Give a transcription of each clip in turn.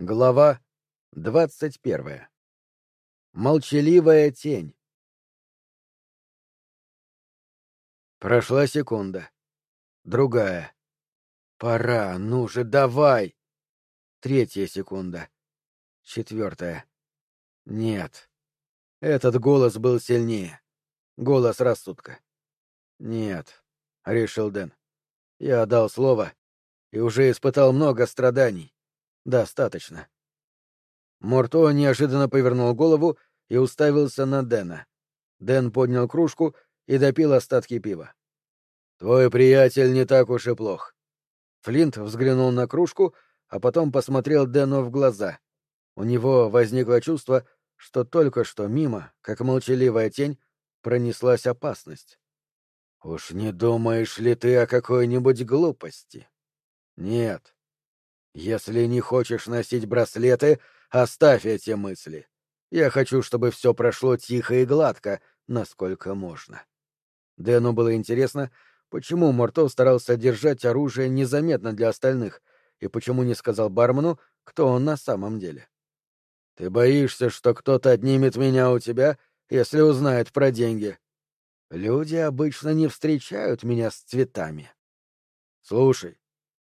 Глава двадцать первая. Молчаливая тень. Прошла секунда. Другая. Пора, ну же, давай! Третья секунда. Четвертая. Нет. Этот голос был сильнее. Голос рассудка. Нет, — решил Дэн. Я дал слово и уже испытал много страданий. Достаточно. Морто неожиданно повернул голову и уставился на Дэна. Дэн поднял кружку и допил остатки пива. «Твой приятель не так уж и плох». Флинт взглянул на кружку, а потом посмотрел Дэну в глаза. У него возникло чувство, что только что мимо, как молчаливая тень, пронеслась опасность. «Уж не думаешь ли ты о какой-нибудь глупости?» «Нет. Если не хочешь носить браслеты, оставь эти мысли. Я хочу, чтобы все прошло тихо и гладко, насколько можно. Дэну было интересно, почему Морто старался держать оружие незаметно для остальных, и почему не сказал бармену, кто он на самом деле. «Ты боишься, что кто-то отнимет меня у тебя, если узнает про деньги?» «Люди обычно не встречают меня с цветами». «Слушай,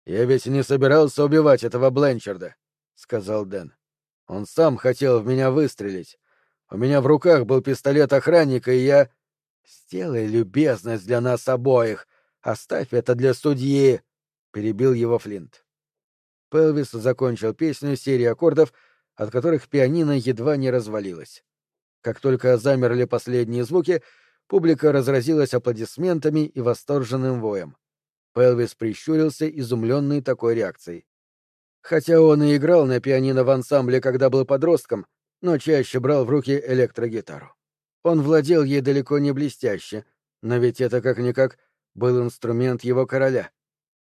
«Я ведь не собирался убивать этого Бленчарда», — сказал Дэн. «Он сам хотел в меня выстрелить. У меня в руках был пистолет охранника, и я...» «Сделай любезность для нас обоих. Оставь это для судьи», — перебил его Флинт. Пелвис закончил песню серии аккордов, от которых пианино едва не развалилось. Как только замерли последние звуки, публика разразилась аплодисментами и восторженным воем. Пелвис прищурился, изумленный такой реакцией. Хотя он и играл на пианино в ансамбле, когда был подростком, но чаще брал в руки электрогитару. Он владел ей далеко не блестяще, но ведь это как-никак был инструмент его короля.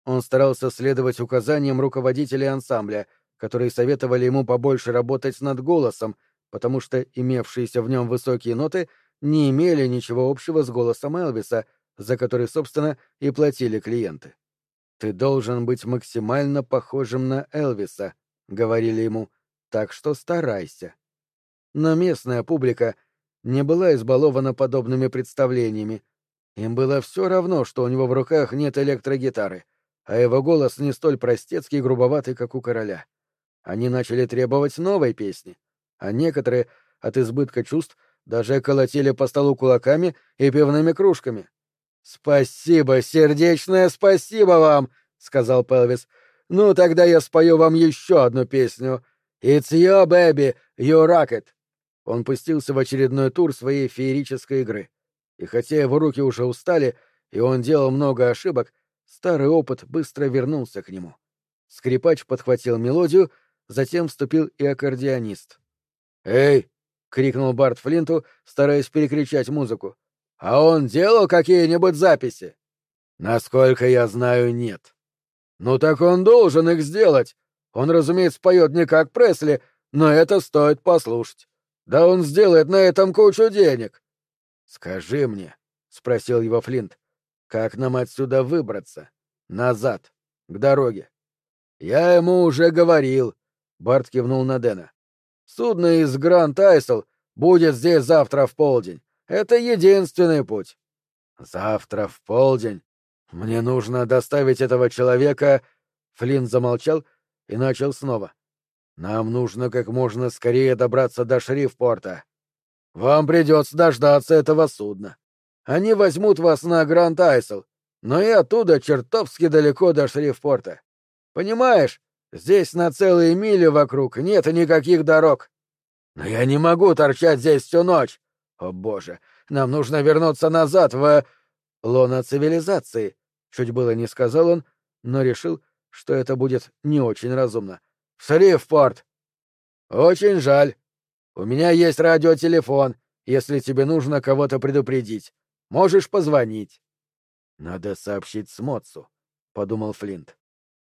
Он старался следовать указаниям руководителей ансамбля, которые советовали ему побольше работать над голосом, потому что имевшиеся в нем высокие ноты не имели ничего общего с голосом Элвиса — за который, собственно, и платили клиенты. «Ты должен быть максимально похожим на Элвиса», — говорили ему, — «так что старайся». Но местная публика не была избалована подобными представлениями. Им было все равно, что у него в руках нет электрогитары, а его голос не столь простецкий и грубоватый, как у короля. Они начали требовать новой песни, а некоторые от избытка чувств даже колотили по столу кулаками и пивными кружками. «Спасибо, сердечное спасибо вам!» — сказал Пелвис. «Ну, тогда я спою вам еще одну песню. It's your baby, you rock it!» Он пустился в очередной тур своей феерической игры. И хотя его руки уже устали, и он делал много ошибок, старый опыт быстро вернулся к нему. Скрипач подхватил мелодию, затем вступил и аккордеонист. «Эй!» — крикнул Барт Флинту, стараясь перекричать музыку. А он делал какие-нибудь записи? Насколько я знаю, нет. Ну так он должен их сделать. Он, разумеется, поет не как Пресли, но это стоит послушать. Да он сделает на этом кучу денег. Скажи мне, спросил его Флинт, как нам отсюда выбраться? Назад, к дороге. Я ему уже говорил, Барт кивнул на Дэна. Судно из Гранд Айсел будет здесь завтра в полдень. Это единственный путь. Завтра в полдень мне нужно доставить этого человека... Флинн замолчал и начал снова. Нам нужно как можно скорее добраться до Шрифпорта. Вам придется дождаться этого судна. Они возьмут вас на Гранд Айсел, но и оттуда чертовски далеко до Шрифпорта. Понимаешь, здесь на целые мили вокруг нет никаких дорог. Но я не могу торчать здесь всю ночь. О боже, нам нужно вернуться назад в... лоно цивилизации. Чуть было не сказал он, но решил, что это будет не очень разумно. В Шрифпорт. Очень жаль. У меня есть радиотелефон, если тебе нужно кого-то предупредить. Можешь позвонить. Надо сообщить Смоцу, подумал Флинт.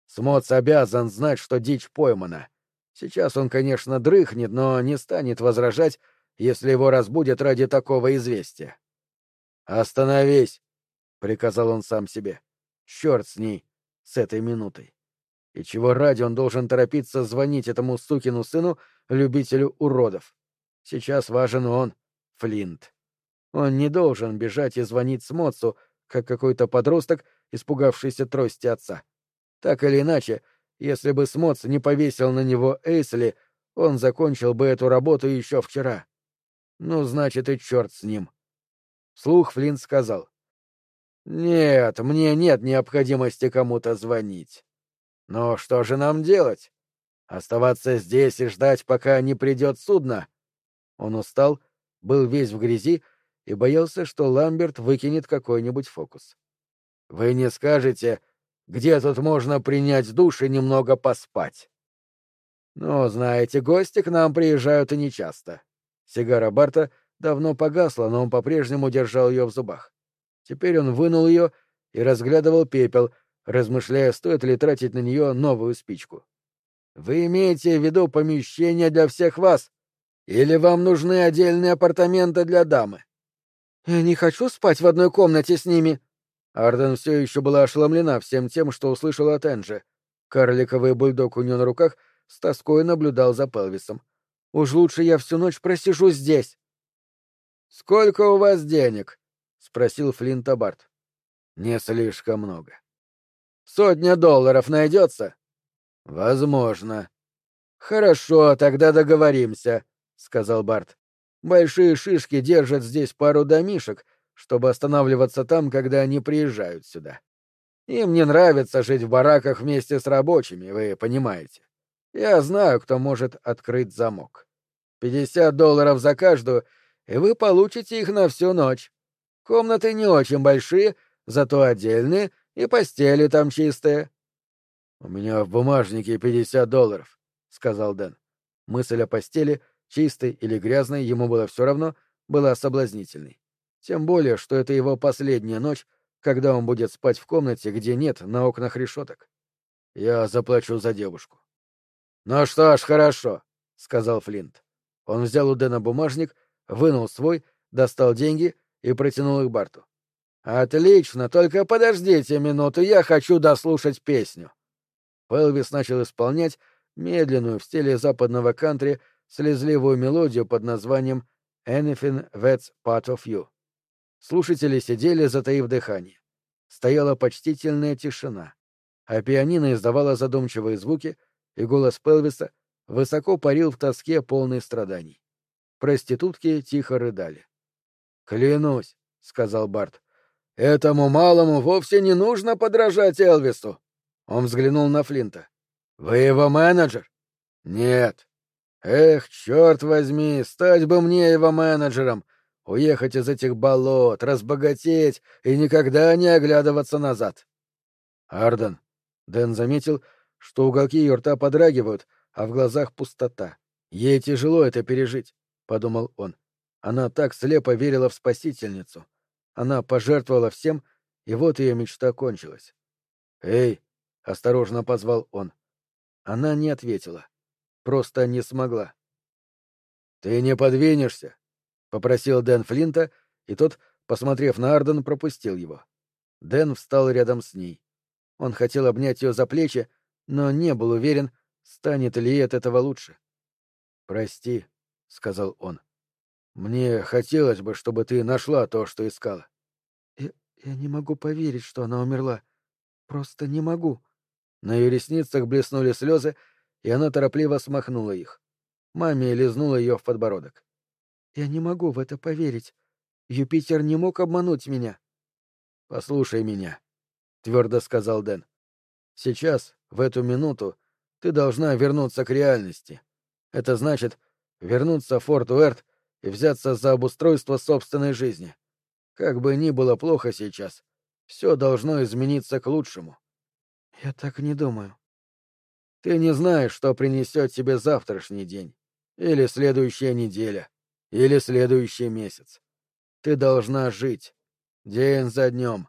Смоц обязан знать, что дичь поймана. Сейчас он, конечно, дрыхнет, но не станет возражать, если его разбудят ради такого известия. «Остановись!» — приказал он сам себе. «Черт с ней, с этой минутой. И чего ради он должен торопиться звонить этому сукину сыну, любителю уродов? Сейчас важен он, Флинт. Он не должен бежать и звонить Смоцу, как какой-то подросток, испугавшийся трости отца. Так или иначе, если бы Смоц не повесил на него Эйсли, он закончил бы эту работу еще вчера. Ну, значит, и черт с ним. Слух Флинт сказал. «Нет, мне нет необходимости кому-то звонить. Но что же нам делать? Оставаться здесь и ждать, пока не придет судно?» Он устал, был весь в грязи и боялся, что Ламберт выкинет какой-нибудь фокус. «Вы не скажете, где тут можно принять душ и немного поспать?» «Ну, знаете, гости к нам приезжают и нечасто». Сигара Барта давно погасла, но он по-прежнему держал ее в зубах. Теперь он вынул ее и разглядывал пепел, размышляя, стоит ли тратить на нее новую спичку. «Вы имеете в виду помещение для всех вас? Или вам нужны отдельные апартаменты для дамы?» «Я не хочу спать в одной комнате с ними». Арден все еще была ошеломлена всем тем, что услышала от Энджи. Карликовый бульдог у нее на руках с тоской наблюдал за Пелвисом. «Уж лучше я всю ночь просижу здесь». «Сколько у вас денег?» — спросил Флинт Абарт. «Не слишком много». «Сотня долларов найдется?» «Возможно». «Хорошо, тогда договоримся», — сказал Барт. Большие шишки держат здесь пару домишек, чтобы останавливаться там, когда они приезжают сюда. Им не нравится жить в бараках вместе с рабочими, вы понимаете. Я знаю, кто может открыть замок. Пятьдесят долларов за каждую, и вы получите их на всю ночь. Комнаты не очень большие, зато отдельные, и постели там чистые. — У меня в бумажнике пятьдесят долларов, — сказал Дэн. Мысль о постели — чистой или грязной, ему было все равно, была соблазнительной. Тем более, что это его последняя ночь, когда он будет спать в комнате, где нет на окнах решеток. Я заплачу за девушку. Ну что ж, хорошо, сказал Флинт. Он взял у Дэна бумажник, вынул свой, достал деньги и протянул их Барту. Отлично, только подождите минуту, я хочу дослушать песню. Пелвис начал исполнять медленную в стиле западного кантри слезливую мелодию под названием «Anything That's Part of You». Слушатели сидели, затаив дыхание. Стояла почтительная тишина, а пианино издавало задумчивые звуки, и голос Пелвиса высоко парил в тоске полной страданий. Проститутки тихо рыдали. «Клянусь», — сказал Барт, — «этому малому вовсе не нужно подражать Элвису». Он взглянул на Флинта. «Вы его менеджер?» «Нет», Эх, черт возьми, стать бы мне его менеджером, уехать из этих болот, разбогатеть и никогда не оглядываться назад. Арден. Дэн заметил, что уголки ее рта подрагивают, а в глазах пустота. Ей тяжело это пережить, — подумал он. Она так слепо верила в спасительницу. Она пожертвовала всем, и вот ее мечта кончилась. «Эй!» — осторожно позвал он. Она не ответила. Просто не смогла. «Ты не подвинешься?» — попросил Дэн Флинта, и тот, посмотрев на Арден, пропустил его. Дэн встал рядом с ней. Он хотел обнять ее за плечи, но не был уверен, станет ли от этого лучше. «Прости», — сказал он. «Мне хотелось бы, чтобы ты нашла то, что искала». «Я, я не могу поверить, что она умерла. Просто не могу». На ее ресницах блеснули слезы, и она торопливо смахнула их. Маме лизнула ее в подбородок. «Я не могу в это поверить. Юпитер не мог обмануть меня». «Послушай меня», — твердо сказал Дэн. «Сейчас, в эту минуту, ты должна вернуться к реальности. Это значит вернуться в Форт Уэрт и взяться за обустройство собственной жизни. Как бы ни было плохо сейчас, все должно измениться к лучшему». «Я так не думаю», ты не знаешь, что принесет тебе завтрашний день, или следующая неделя, или следующий месяц. Ты должна жить, день за днем,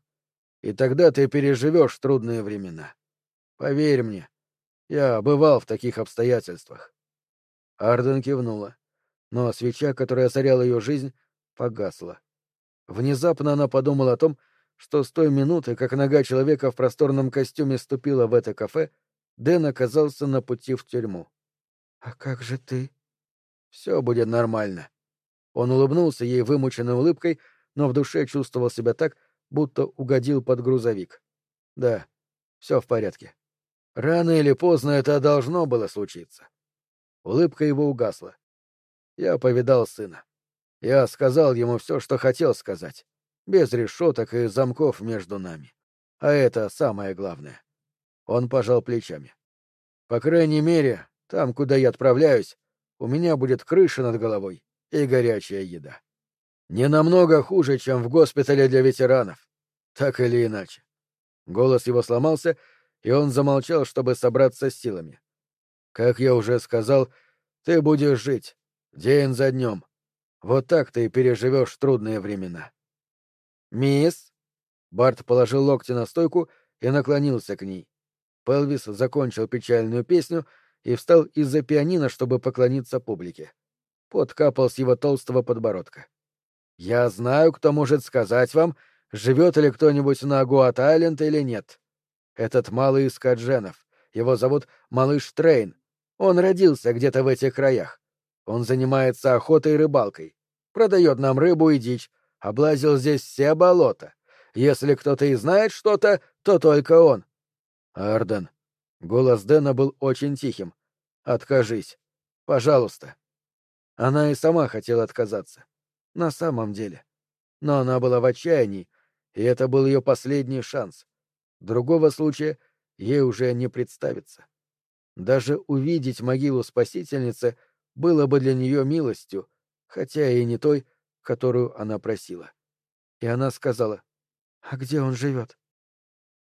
и тогда ты переживешь трудные времена. Поверь мне, я бывал в таких обстоятельствах. Арден кивнула, но свеча, которая озаряла ее жизнь, погасла. Внезапно она подумала о том, что с той минуты, как нога человека в просторном костюме ступила в это кафе, Дэн оказался на пути в тюрьму. «А как же ты?» «Все будет нормально». Он улыбнулся ей вымученной улыбкой, но в душе чувствовал себя так, будто угодил под грузовик. «Да, все в порядке. Рано или поздно это должно было случиться». Улыбка его угасла. Я повидал сына. Я сказал ему все, что хотел сказать, без решеток и замков между нами. А это самое главное. Он пожал плечами. По крайней мере, там, куда я отправляюсь, у меня будет крыша над головой и горячая еда. Не намного хуже, чем в госпитале для ветеранов. Так или иначе. Голос его сломался, и он замолчал, чтобы собраться с силами. Как я уже сказал, ты будешь жить, день за днем, вот так ты переживешь трудные времена. «Мисс?» Барт положил локти на стойку и наклонился к ней. Пелвис закончил печальную песню и встал из-за пианино, чтобы поклониться публике. Пот капал с его толстого подбородка. «Я знаю, кто может сказать вам, живет ли кто-нибудь на Гуат-Айленд или нет. Этот малый из Кадженов. Его зовут Малыш Трейн. Он родился где-то в этих краях. Он занимается охотой и рыбалкой, продает нам рыбу и дичь, облазил здесь все болота. Если кто-то и знает что-то, то только он. Арден. Голос Дэна был очень тихим. Откажись. Пожалуйста. Она и сама хотела отказаться. На самом деле. Но она была в отчаянии, и это был ее последний шанс. Другого случая ей уже не представится. Даже увидеть могилу спасительницы — было бы для нее милостью, хотя и не той, которую она просила. И она сказала, «А где он живет?»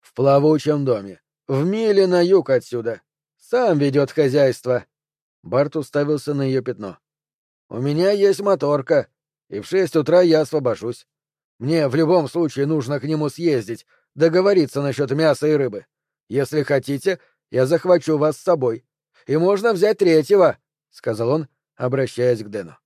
«В плавучем доме, в миле на юг отсюда. Сам ведет хозяйство». Барт уставился на ее пятно. «У меня есть моторка, и в шесть утра я освобожусь. Мне в любом случае нужно к нему съездить, договориться насчет мяса и рыбы. Если хотите, я захвачу вас с собой. И можно взять третьего, сказал он, обращаясь к Дэну.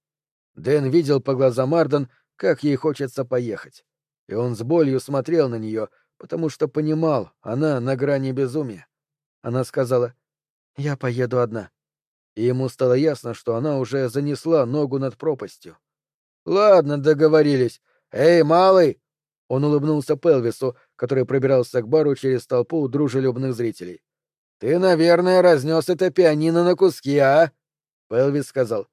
Дэн видел по глазам Арден, как ей хочется поехать. И он с болью смотрел на нее, потому что понимал, она на грани безумия. Она сказала, «Я поеду одна». И ему стало ясно, что она уже занесла ногу над пропастью. «Ладно, договорились. Эй, малый!» Он улыбнулся Пелвису, который пробирался к бару через толпу дружелюбных зрителей. «Ты, наверное, разнес это пианино на куски, а?» Пелвис сказал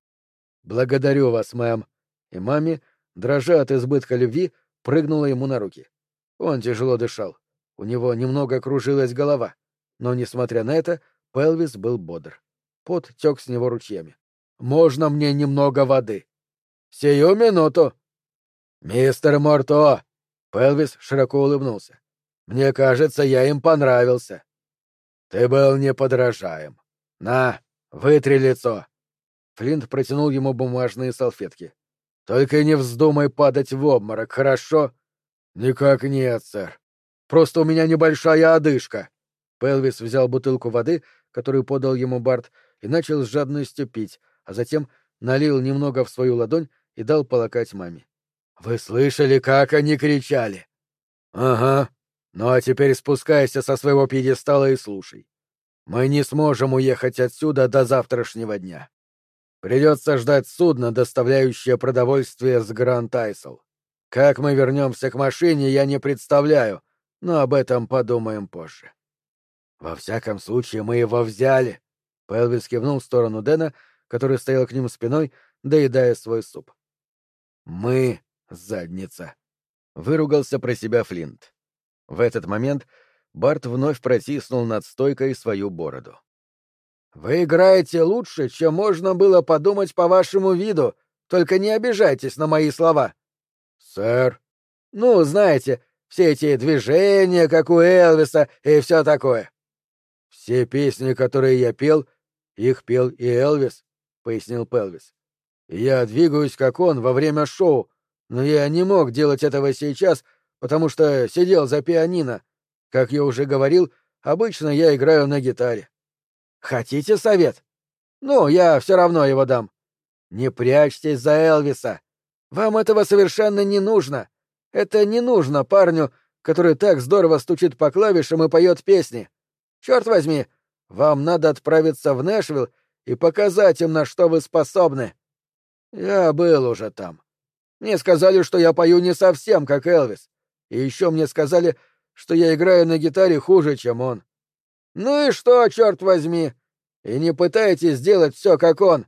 «Благодарю вас, мэм». И маме, дрожа от избытка любви, прыгнула ему на руки. Он тяжело дышал. У него немного кружилась голова. Но, несмотря на это, Пелвис был бодр. Пот тек с него ручьями. «Можно мне немного воды?» «Сию минуту!» «Мистер Морто!» Пелвис широко улыбнулся. «Мне кажется, я им понравился». «Ты был неподражаем. На, вытри лицо. Флинт протянул ему бумажные салфетки. «Только не вздумай падать в обморок, хорошо?» «Никак нет, сэр. Просто у меня небольшая одышка». Пелвис взял бутылку воды, которую подал ему Барт, и начал с жадностью пить, а затем налил немного в свою ладонь и дал полакать маме. «Вы слышали, как они кричали?» «Ага. Ну а теперь спускайся со своего пьедестала и слушай. Мы не сможем уехать отсюда до завтрашнего дня. Придется ждать судна, доставляющее продовольствие с Гранд Айсел. Как мы вернемся к машине, я не представляю, но об этом подумаем позже. Во всяком случае, мы его взяли. Пелвис кивнул в сторону Дэна, который стоял к ним спиной, доедая свой суп. Мы — задница. Выругался про себя Флинт. В этот момент Барт вновь протиснул над стойкой свою бороду. Вы играете лучше, чем можно было подумать по вашему виду, только не обижайтесь на мои слова. Сэр. Ну, знаете, все эти движения, как у Элвиса, и все такое. Все песни, которые я пел, их пел и Элвис, пояснил Пелвис. Я двигаюсь, как он, во время шоу, но я не мог делать этого сейчас, потому что сидел за пианино. Как я уже говорил, обычно я играю на гитаре. Хотите совет? Ну, я все равно его дам. Не прячьтесь за Элвиса. Вам этого совершенно не нужно. Это не нужно парню, который так здорово стучит по клавишам и поет песни. Черт возьми, Вам надо отправиться в Нэшвилл и показать им, на что вы способны. Я был уже там. Мне сказали, что я пою не совсем как Элвис. И еще мне сказали, что я играю на гитаре хуже, чем он. Ну и что, черт возьми? И не пытайтесь сделать все как он.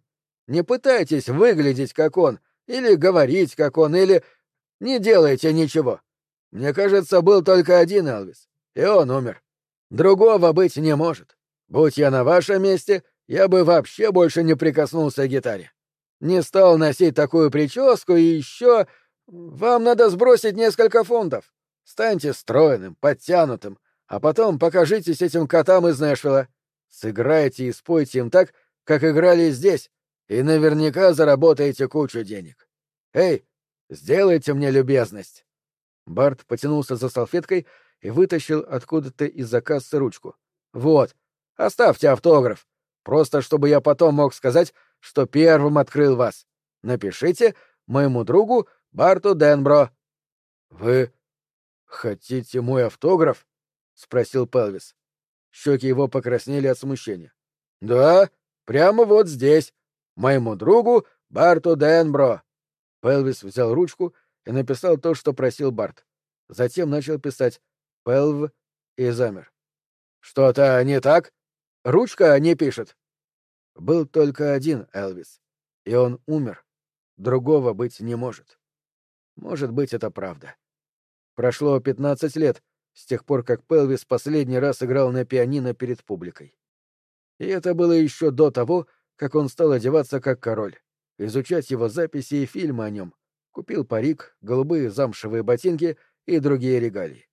Не пытайтесь выглядеть как он, или говорить как он, или... Не делайте ничего. Мне кажется, был только один Элвис, и он умер. Другого быть не может. Будь я на вашем месте, я бы вообще больше не прикоснулся к гитаре. Не стал носить такую прическу и еще... Вам надо сбросить несколько фунтов. Станьте стройным, подтянутым, а потом покажитесь этим котам из Нэшвилла. Сыграйте и спойте им так, как играли здесь, и наверняка заработаете кучу денег. Эй, сделайте мне любезность. Барт потянулся за салфеткой и вытащил откуда-то из-за кассы ручку. Вот, оставьте автограф. Просто чтобы я потом мог сказать, что первым открыл вас. Напишите моему другу Барту Денбро. — Вы хотите мой автограф? — спросил Пелвис. Щеки его покраснели от смущения. — Да, прямо вот здесь. Моему другу Барту Денбро. Пелвис взял ручку и написал то, что просил Барт. Затем начал писать «Пелв» и замер. «Что-то не так? Ручка не пишет». Был только один Элвис, и он умер. Другого быть не может. Может быть, это правда. Прошло пятнадцать лет с тех пор, как Пелвис последний раз играл на пианино перед публикой. И это было еще до того, как он стал одеваться как король, изучать его записи и фильмы о нем, купил парик, голубые замшевые ботинки и другие регалии.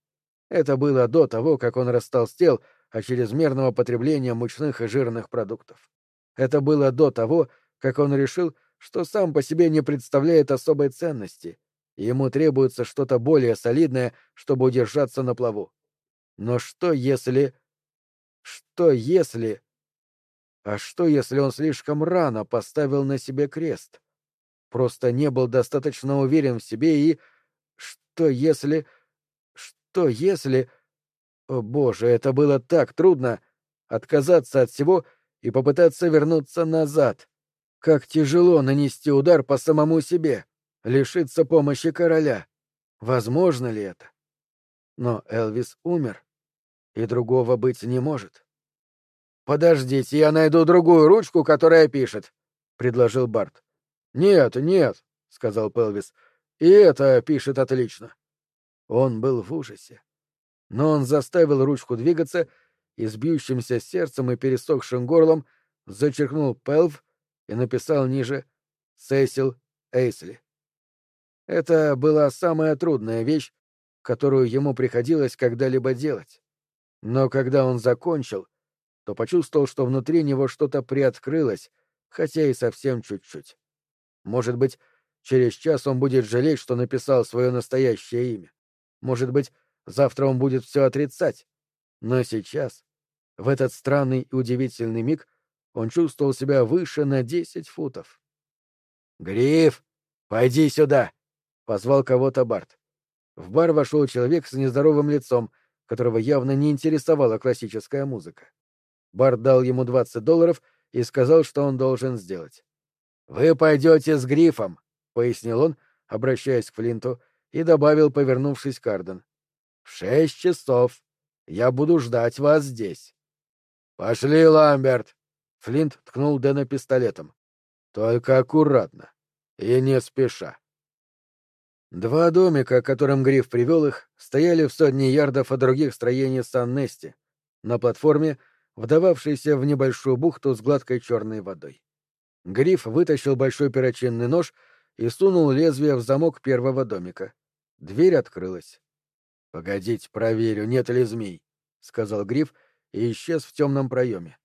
Это было до того, как он растолстел от чрезмерного потребления мучных и жирных продуктов. Это было до того, как он решил, что сам по себе не представляет особой ценности, и ему требуется что-то более солидное, чтобы удержаться на плаву. Но что если... Что если... А что, если он слишком рано поставил на себе крест? Просто не был достаточно уверен в себе и... Что если... Что если... О боже, это было так трудно! Отказаться от всего и попытаться вернуться назад. Как тяжело нанести удар по самому себе, лишиться помощи короля. Возможно ли это? Но Элвис умер, и другого быть не может. «Подождите, я найду другую ручку, которая пишет», — предложил Барт. «Нет, нет», — сказал Пелвис, — «и это пишет отлично». Он был в ужасе. Но он заставил ручку двигаться и с бьющимся сердцем и пересохшим горлом зачеркнул Пелв и написал ниже «Сесил Эйсли». Это была самая трудная вещь, которую ему приходилось когда-либо делать. Но когда он закончил, то почувствовал, что внутри него что-то приоткрылось, хотя и совсем чуть-чуть. Может быть, через час он будет жалеть, что написал свое настоящее имя. Может быть, завтра он будет все отрицать. Но сейчас, в этот странный и удивительный миг он чувствовал себя выше на десять футов. «Гриф, пойди сюда!» — позвал кого-то Барт. В бар вошел человек с нездоровым лицом, которого явно не интересовала классическая музыка. Барт дал ему двадцать долларов и сказал, что он должен сделать. «Вы пойдете с Грифом», — пояснил он, обращаясь к Флинту, и добавил, повернувшись к Арден. «В шесть часов. Я буду ждать вас здесь». «Пошли, Ламберт!» — Флинт ткнул Дэна пистолетом. «Только аккуратно и не спеша». Два домика, к которым Гриф привел их, стояли в сотне ярдов от других строений Сан-Нести, на платформе, вдававшейся в небольшую бухту с гладкой черной водой. Гриф вытащил большой перочинный нож и сунул лезвие в замок первого домика. Дверь открылась. — Погодите, проверю, нет ли змей, — сказал Гриф и исчез в темном проеме.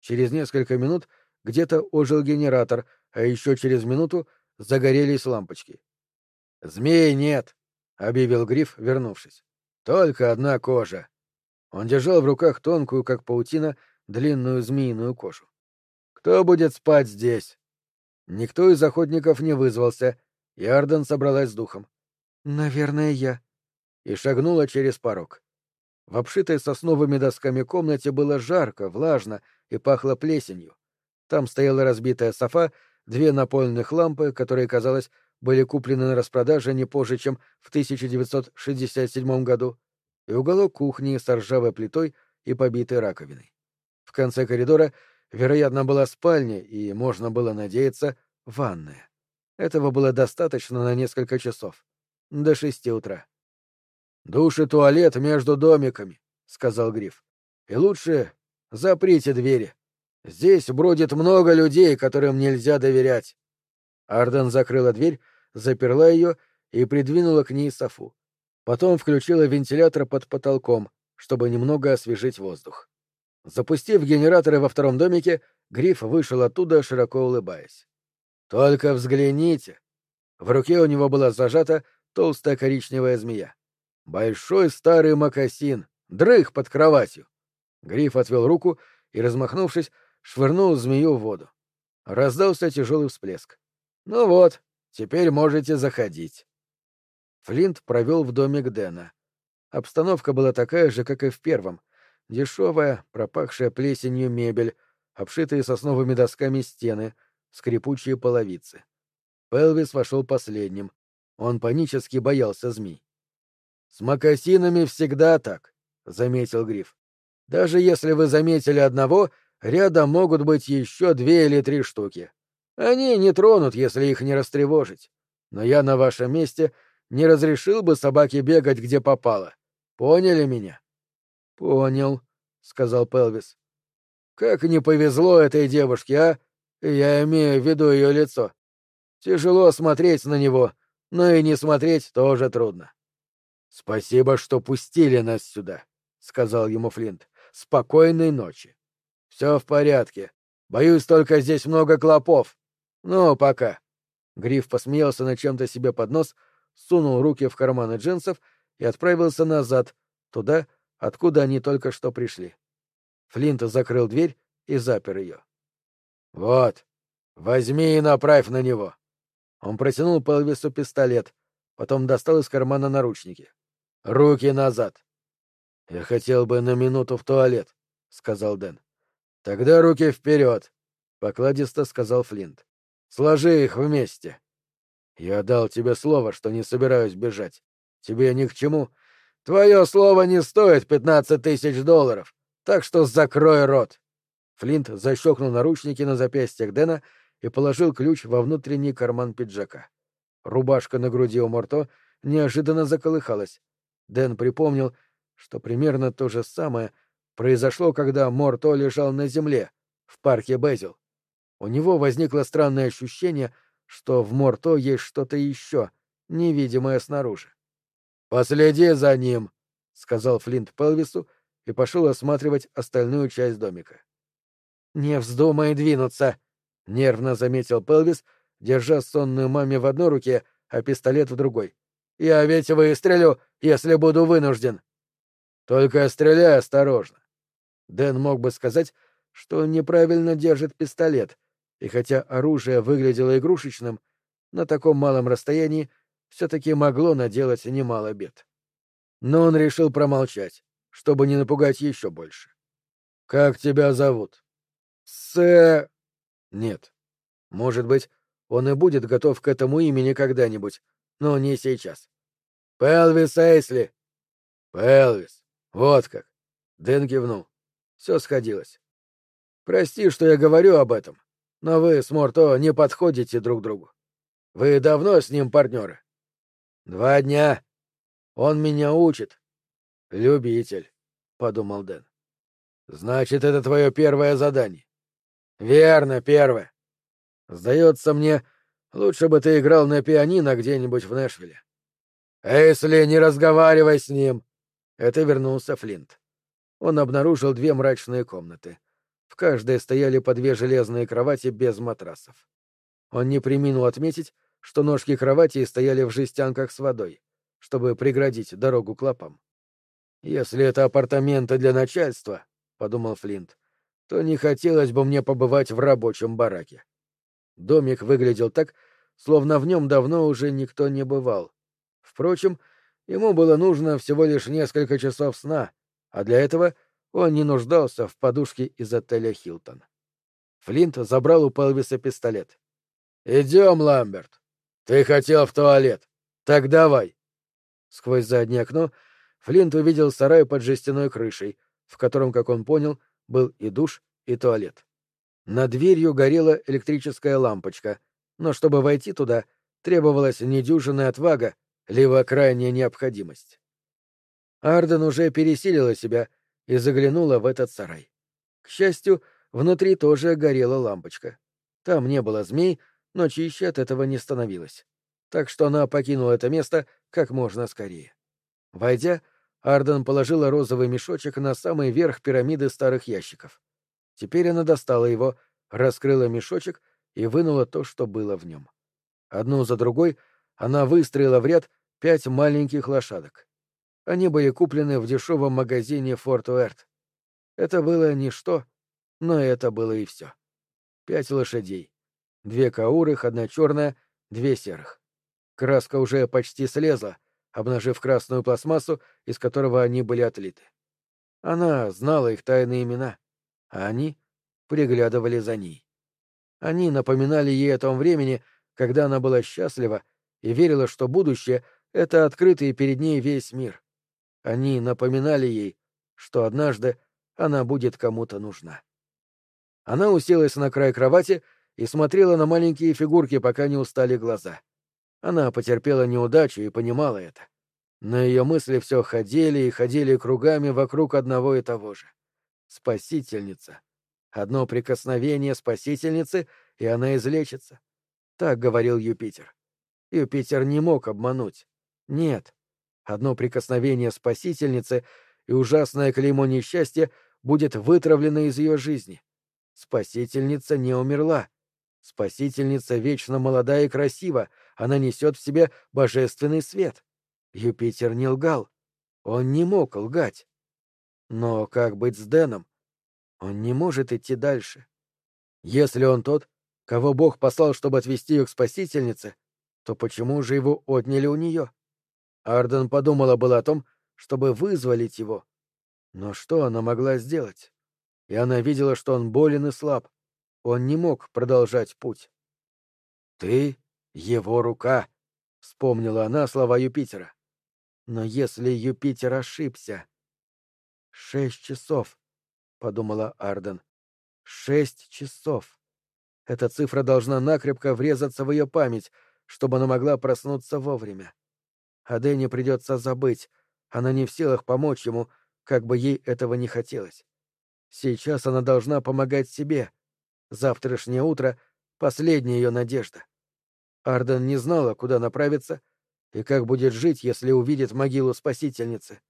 Через несколько минут где-то ожил генератор, а еще через минуту загорелись лампочки. — Змей нет, — объявил Гриф, вернувшись. — Только одна кожа. Он держал в руках тонкую, как паутина, длинную змеиную кожу. «Кто будет спать здесь?» Никто из охотников не вызвался, и Арден собралась с духом. «Наверное, я». И шагнула через порог. В обшитой сосновыми досками комнате было жарко, влажно и пахло плесенью. Там стояла разбитая софа, две напольных лампы, которые, казалось, были куплены на распродаже не позже, чем в 1967 году, и уголок кухни с ржавой плитой и побитой раковиной. В конце коридора, вероятно, была спальня, и, можно было надеяться, ванная. Этого было достаточно на несколько часов. До шести утра. «Душ и туалет между домиками», — сказал Гриф. «И лучше заприте двери. Здесь бродит много людей, которым нельзя доверять». Арден закрыла дверь, заперла ее и придвинула к ней софу. Потом включила вентилятор под потолком, чтобы немного освежить воздух. Запустив генераторы во втором домике, Гриф вышел оттуда, широко улыбаясь. «Только взгляните!» В руке у него была зажата толстая коричневая змея. Большой старый мокасин, дрых под кроватью. Гриф отвел руку и, размахнувшись, швырнул змею в воду. Раздался тяжелый всплеск. «Ну вот, теперь можете заходить». Флинт провел в домик Дэна. Обстановка была такая же, как и в первом. Дешевая, пропахшая плесенью мебель, обшитые сосновыми досками стены, скрипучие половицы. Пелвис вошел последним. Он панически боялся змей. «С мокасинами всегда так», — заметил Гриф. «Даже если вы заметили одного, рядом могут быть еще две или три штуки. Они не тронут, если их не растревожить. Но я на вашем месте не разрешил бы собаке бегать, где попало. Поняли меня?» «Понял», — сказал Пелвис. «Как не повезло этой девушке, а? Я имею в виду ее лицо. Тяжело смотреть на него, но и не смотреть тоже трудно. «Спасибо, что пустили нас сюда», — сказал ему Флинт. «Спокойной ночи». «Все в порядке. Боюсь, только здесь много клопов. Ну, пока». Гриф посмеялся над чем-то себе под нос, сунул руки в карманы джинсов и отправился назад, туда, откуда они только что пришли. Флинт закрыл дверь и запер ее. «Вот, возьми и направь на него». Он протянул Пелвису пистолет, потом достал из кармана наручники. Руки назад. Я хотел бы на минуту в туалет, сказал Дэн. Тогда руки вперед, покладисто сказал Флинт. Сложи их вместе. Я дал тебе слово, что не собираюсь бежать. Тебе ни к чему. Твое слово не стоит пятнадцать тысяч долларов, так что закрой рот. Флинт защелкнул наручники на запястьях Дэна и положил ключ во внутренний карман пиджака. Рубашка на груди у Морто неожиданно заколыхалась. Дэн припомнил, что примерно то же самое произошло, когда Морто лежал на земле, в парке Безил. У него возникло странное ощущение, что в Морто есть что-то еще, невидимое снаружи. «Последи за ним», — сказал Флинт Пелвису и пошел осматривать остальную часть домика. «Не вздумай двинуться», — нервно заметил Пелвис, держа сонную маме в одной руке, а пистолет в другой. «Я ведь выстрелю, если буду вынужден. Только стреляй осторожно. Дэн мог бы сказать, что неправильно держит пистолет, и хотя оружие выглядело игрушечным, на таком малом расстоянии все-таки могло наделать немало бед. Но он решил промолчать, чтобы не напугать еще больше. «Как тебя зовут?» «Сэ...» «Нет. Может быть, он и будет готов к этому имени когда-нибудь, но не сейчас. Пелвис Эйсли. Пелвис. Вот как. Дэн кивнул. Все сходилось. Прости, что я говорю об этом, но вы с Морто не подходите друг другу. Вы давно с ним партнеры? Два дня. Он меня учит. Любитель, подумал Дэн. Значит, это твое первое задание. Верно, первое. Сдается мне, лучше бы ты играл на пианино где-нибудь в Нэшвилле. «Эйсли, не разговаривай с ним!» Это вернулся Флинт. Он обнаружил две мрачные комнаты. В каждой стояли по две железные кровати без матрасов. Он не приминул отметить, что ножки кровати стояли в жестянках с водой, чтобы преградить дорогу клопам. «Если это апартаменты для начальства», — подумал Флинт, — «то не хотелось бы мне побывать в рабочем бараке». Домик выглядел так, словно в нем давно уже никто не бывал. Впрочем, ему было нужно всего лишь несколько часов сна, а для этого он не нуждался в подушке из отеля «Хилтон». Флинт забрал у Пелвиса пистолет. «Идем, Ламберт. Ты хотел в туалет. Так давай». Сквозь заднее окно Флинт увидел сарай под жестяной крышей, в котором, как он понял, был и душ, и туалет. Над дверью горела электрическая лампочка, но чтобы войти туда, требовалась недюжинная отвага, либо крайняя необходимость. Арден уже пересилила себя и заглянула в этот сарай. К счастью, внутри тоже горела лампочка. Там не было змей, но чище от этого не становилось. Так что она покинула это место как можно скорее. Войдя, Арден положила розовый мешочек на самый верх пирамиды старых ящиков. Теперь она достала его, раскрыла мешочек и вынула то, что было в нем. Одну за другой она выстроила в ряд пять маленьких лошадок. Они были куплены в дешевом магазине Форт Уэрт. Это было ничто, но это было и все. Пять лошадей. Две каурых, одна черная, две серых. Краска уже почти слезла, обнажив красную пластмассу, из которого они были отлиты. Она знала их тайные имена, а они приглядывали за ней. Они напоминали ей о том времени, когда она была счастлива и верила, что будущее — это открытый перед ней весь мир. Они напоминали ей, что однажды она будет кому-то нужна. Она уселась на край кровати и смотрела на маленькие фигурки, пока не устали глаза. Она потерпела неудачу и понимала это. Но ее мысли все ходили и ходили кругами вокруг одного и того же. Спасительница. Одно прикосновение спасительницы, и она излечится. Так говорил Юпитер. Юпитер не мог обмануть. Нет. Одно прикосновение спасительницы, и ужасное клеймо несчастья будет вытравлено из ее жизни. Спасительница не умерла. Спасительница вечно молода и красива, она несет в себе божественный свет. Юпитер не лгал. Он не мог лгать. Но как быть с Дэном? Он не может идти дальше. Если он тот, кого Бог послал, чтобы отвести ее к спасительнице, то почему же его отняли у нее? Арден подумала было о том, чтобы вызволить его. Но что она могла сделать? И она видела, что он болен и слаб. Он не мог продолжать путь. «Ты — его рука», — вспомнила она слова Юпитера. Но если Юпитер ошибся... Шесть часов, — подумала Арден. Шесть часов. Эта цифра должна накрепко врезаться в ее память, чтобы она могла проснуться вовремя. А Дэнни придется забыть. Она не в силах помочь ему, как бы ей этого не хотелось. Сейчас она должна помогать себе. Завтрашнее утро — последняя ее надежда. Арден не знала, куда направиться и как будет жить, если увидит могилу спасительницы.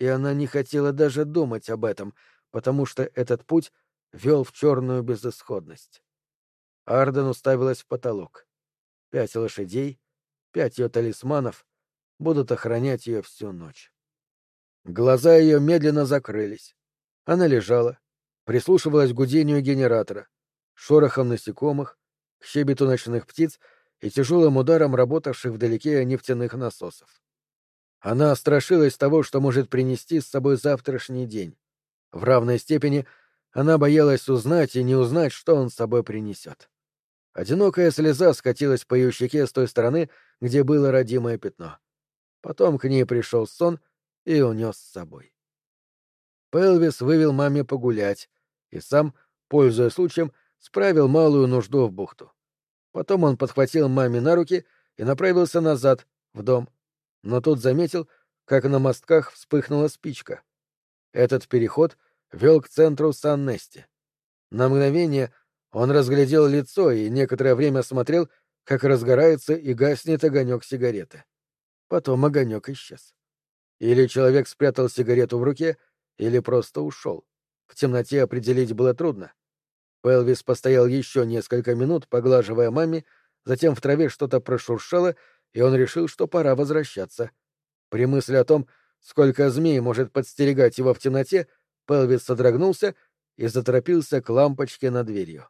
И она не хотела даже думать об этом, потому что этот путь вел в черную безысходность. Арден уставилась в потолок. Пять лошадей, пять ее талисманов будут охранять ее всю ночь. Глаза ее медленно закрылись. Она лежала, прислушивалась к гудению генератора, шорохом насекомых, к щебету ночных птиц и тяжелым ударом работавших вдалеке нефтяных насосов. Она страшилась того, что может принести с собой завтрашний день. В равной степени она боялась узнать и не узнать, что он с собой принесет. Одинокая слеза скатилась по ее щеке с той стороны, где было родимое пятно. Потом к ней пришел сон и унес с собой. Пелвис вывел маме погулять и сам, пользуясь случаем, справил малую нужду в бухту. Потом он подхватил маме на руки и направился назад, в дом. Но тут заметил, как на мостках вспыхнула спичка. Этот переход вел к центру Сан-Нести. На мгновение он разглядел лицо и некоторое время смотрел, как разгорается и гаснет огонек сигареты. Потом огонек исчез. Или человек спрятал сигарету в руке, или просто ушел. В темноте определить было трудно. Пелвис постоял еще несколько минут, поглаживая маме, затем в траве что-то прошуршало, и он решил, что пора возвращаться. При мысли о том, сколько змей может подстерегать его в темноте, Пелвис содрогнулся и заторопился к лампочке над дверью.